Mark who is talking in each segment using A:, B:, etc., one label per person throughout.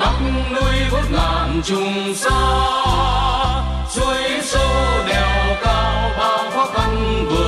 A: bắc núi vút ngàn trùng xa suối sâu đèo cao bao khó khăn vượt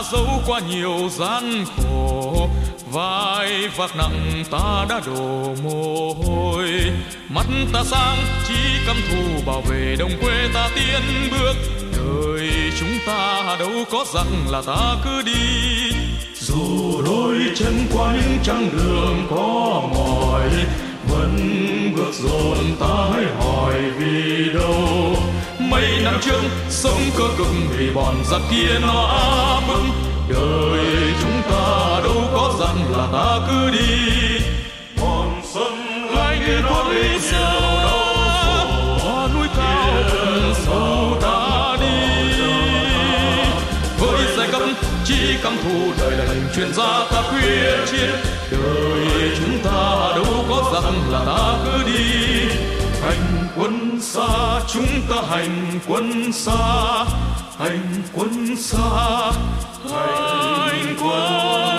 A: Ta
B: dấu qua nhiều gian khổ, vai vác nặng ta đã đổ mồ hôi. Mắt ta sáng, chỉ căm thù bảo vệ đồng quê ta tiến bước. Đời chúng ta đâu có rằng là ta cứ đi.
C: Dù đôi chân qua những chặng đường có mỏi, vẫn bước dồn ta hãy hỏi vì đâu.
B: Mấy năm trước, sống cơ cực vì bọn giặc kia nó bức đời chúng ta đâu có rằng là ta cứ đi.
C: Còn sân
B: hai người có lý do có núi cao sâu ta đi. với giai cấp chỉ căm thù đời lành truyền ra ta quyết chiến. Đời chúng ta đâu có rằng là ta cứ đi. Hành quân xa chúng ta hành quân xa hành quân xa hành quân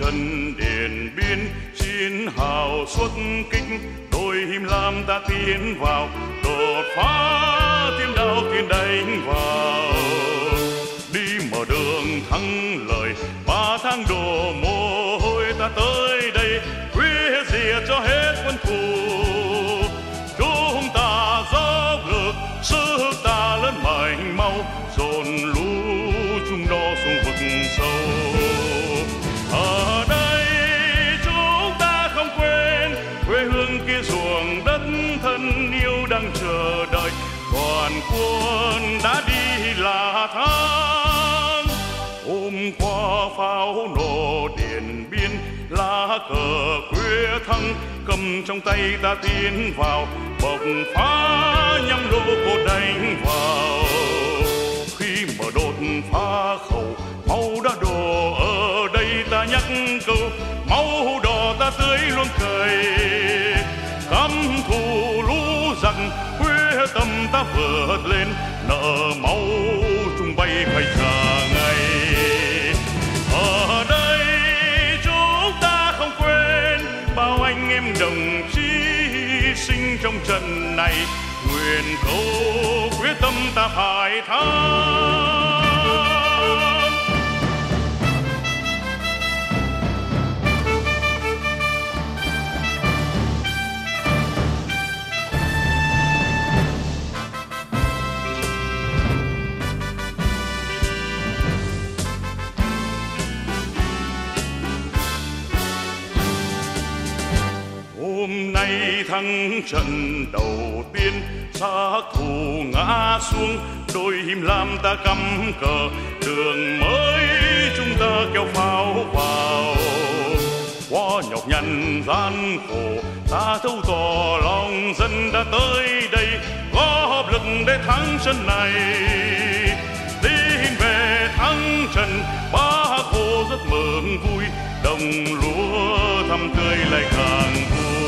D: trần điện biên chiến hào xuất kích. Đôi him lam ta tiến vào, đột phá thiên đạo tiến đánh vào. Đi mở đường thắng lợi, ba tháng đổ mồ hôi ta tới đây. Quyết diệt cho hết quân thù chúng ta dốc lực sức cờ quê thăng, cầm trong tay ta tiến vào, bộc phá nhắm lô cột đánh vào. Khi mở đột phá khẩu, máu đã đổ ở đây ta nhắc câu, máu đỏ ta tưới luôn cười căm thù lũ giặc, quê tâm ta vượt lên, nợ máu chung bay phải trả sinh trận này nguyện cầu quyết tâm ta phải thắng. Thắng trận đầu tiên xác thù ngã xuống, đôi him lam ta cắm cờ, đường mới chúng ta kéo pháo vào. Qua nhọc nhằn, gian khổ, ta thấu tỏ lòng dân đã tới đây góp lực để thắng trận này. Tin về thắng trận, ba khổ rất mừng vui, đồng lúa thăm tươi lại càng vui.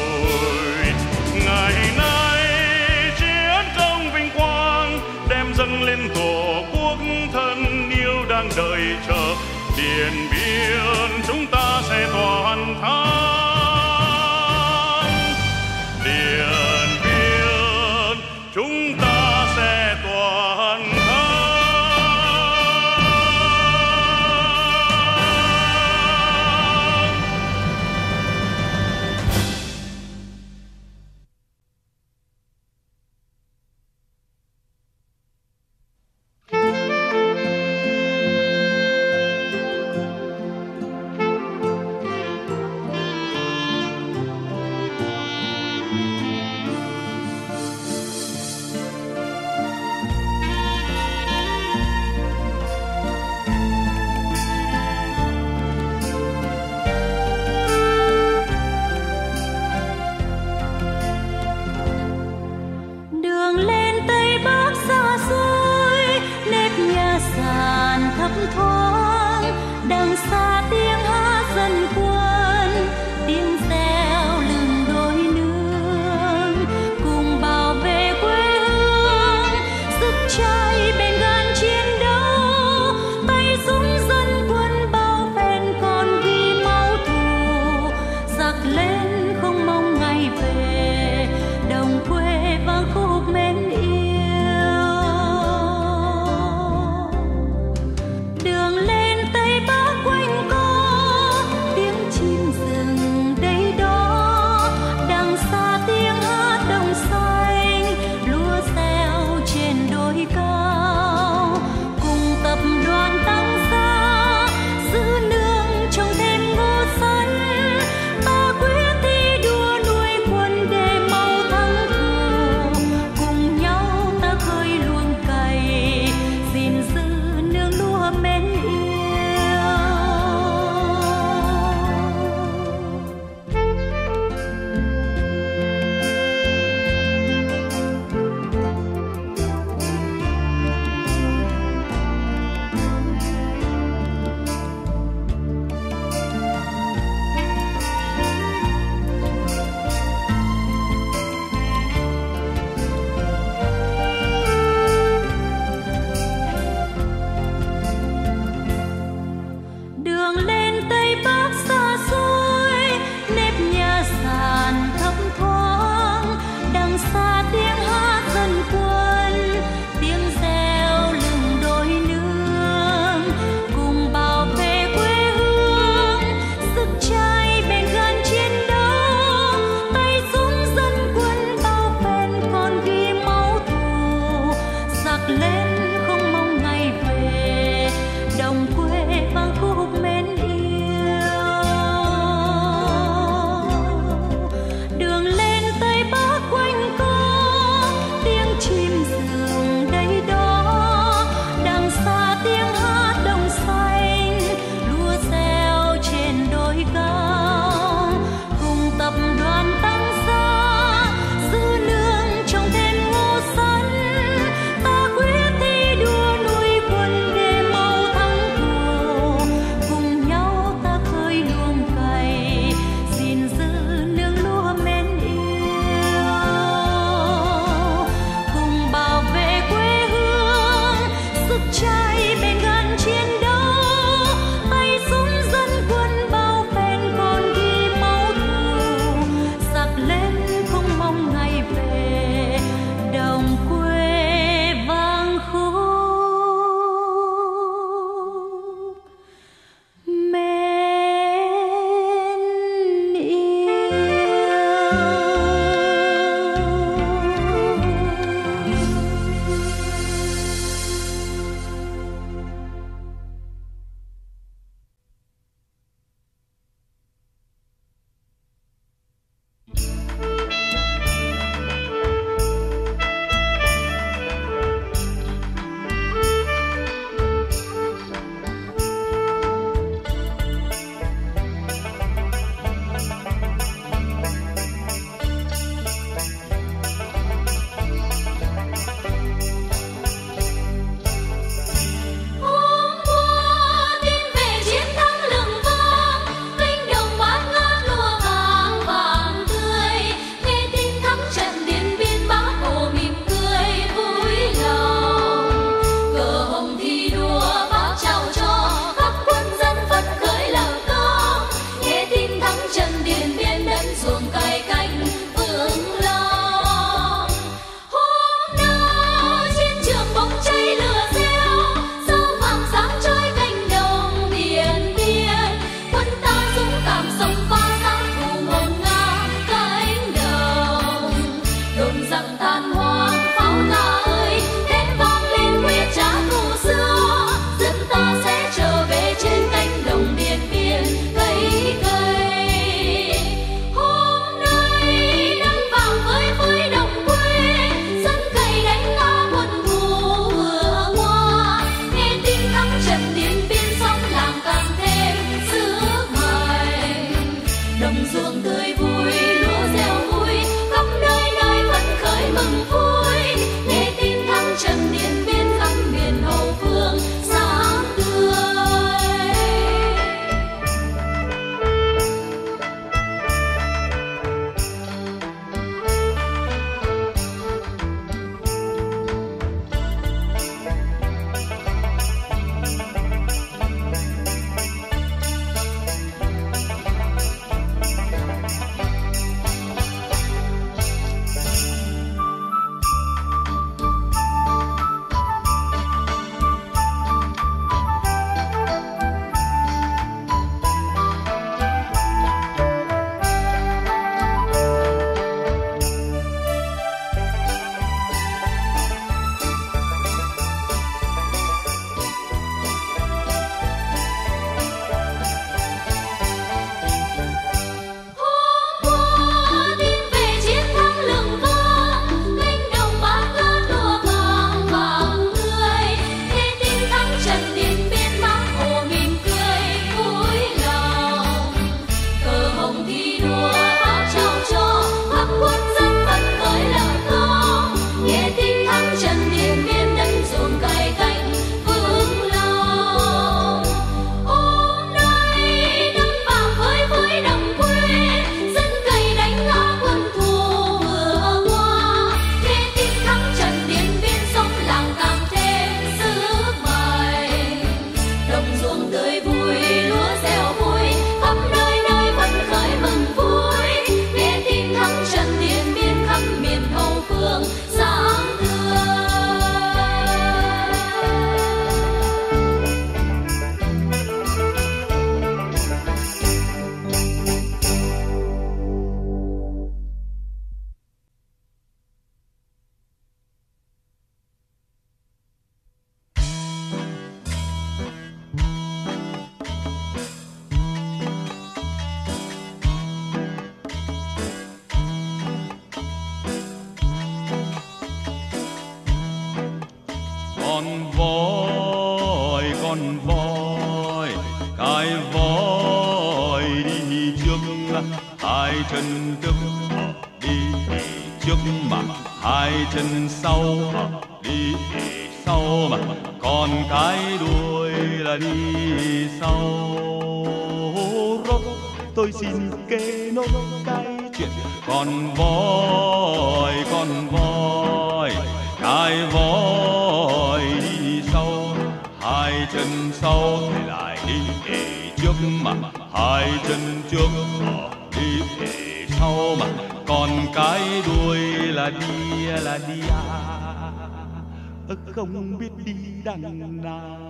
E: không biết đi đằng nào.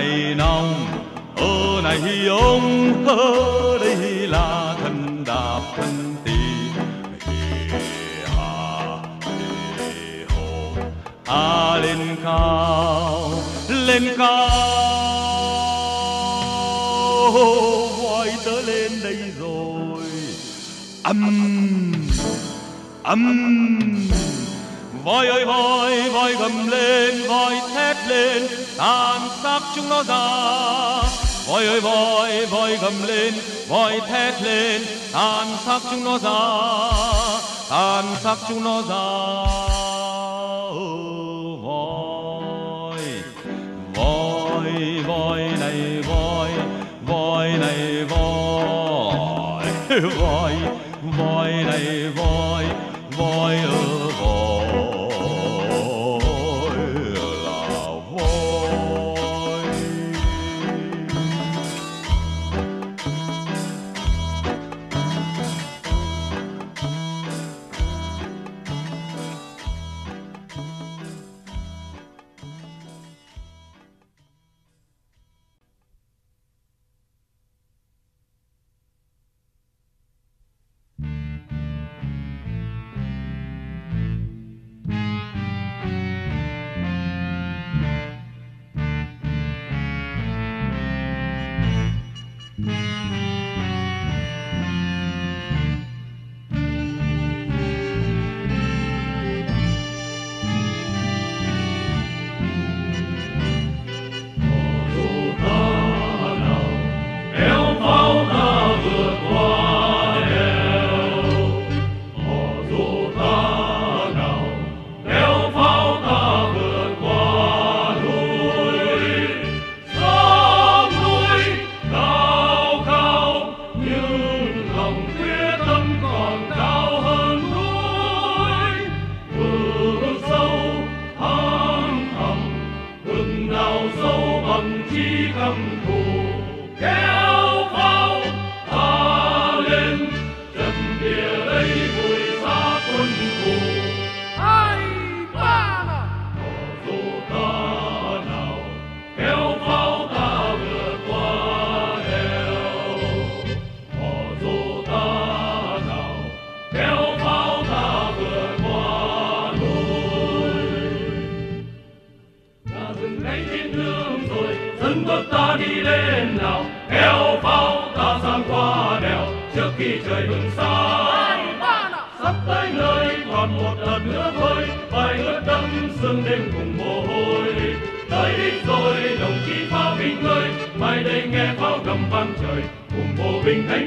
E: này nong. Ở này ông ở đây là thân đạp thân tỳ hà hồ hà lên cao lên cao. Voi tớ lên đây rồi. Âm âm. Voi ơi, voi voi gầm lên, voi thét lên, ta 中攞扎，voi ơi voi voi gầm lên, voi thét lên, tàn sát chúng nó ra, tàn sát chúng nó ra. Voi voi voi này voi voi này voi. Voi voi này voi voi
C: ơi.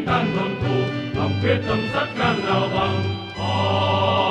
C: tan hương thù lòng quyết tâm sắt gan nào bằng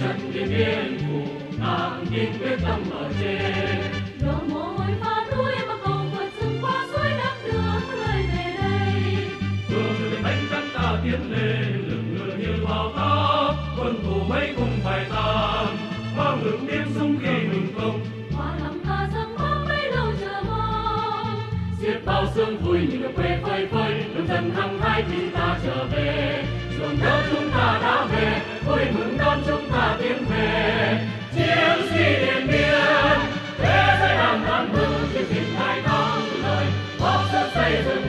A: trận điện biên phủ nàng tin quyết tâm ở trên
B: đổ mồ hôi pha núi mà cầu vượt rừng qua suối đắp đường lời về đây.
A: Phương được đánh trắng ta tiến lên lực ngựa như bao táp quân thù mấy cũng phải tan bao ngực tiếng súng khi ngừng công.
B: Hoa lòng ta dâng bấy lâu chờ mong.
A: Xiết bao sương vui như được quê phơi phới nông dân hăng hái khi ta trở về. Ruộng đất chúng ta đã về vui mừng đón chúng Thank you.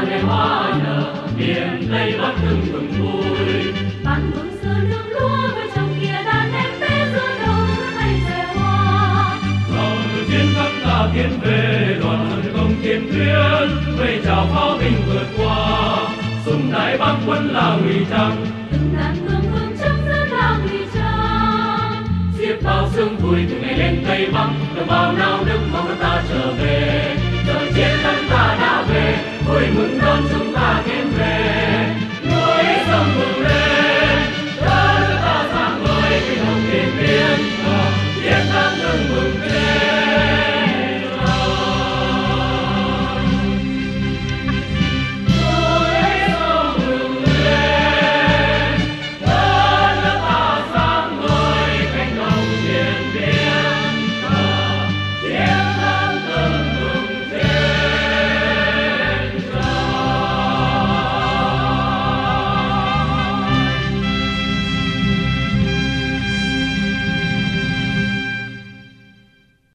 A: Hè hoa nở miền tây bắc hưng mừng vui
B: bạn mừng xưa đường lúa với chồng kia đàn em bé giữa các cây rẻ hoa.
A: Dòng chiến thắng ta tiến về đoàn công tiền tuyến vây chào pháo binh vượt qua. Súng đại bắc quân là ngụy trang.
B: Từng ngàn gương bừng trong dân là ngụy trang.
A: Xiết bao sương vui từ ngày lên tây bắc đồng bào nào nước mong ta trở về. Giờ chiến thắng ta đã về vui mừng đón chúng ta thêm về. Núi sông mừng lên.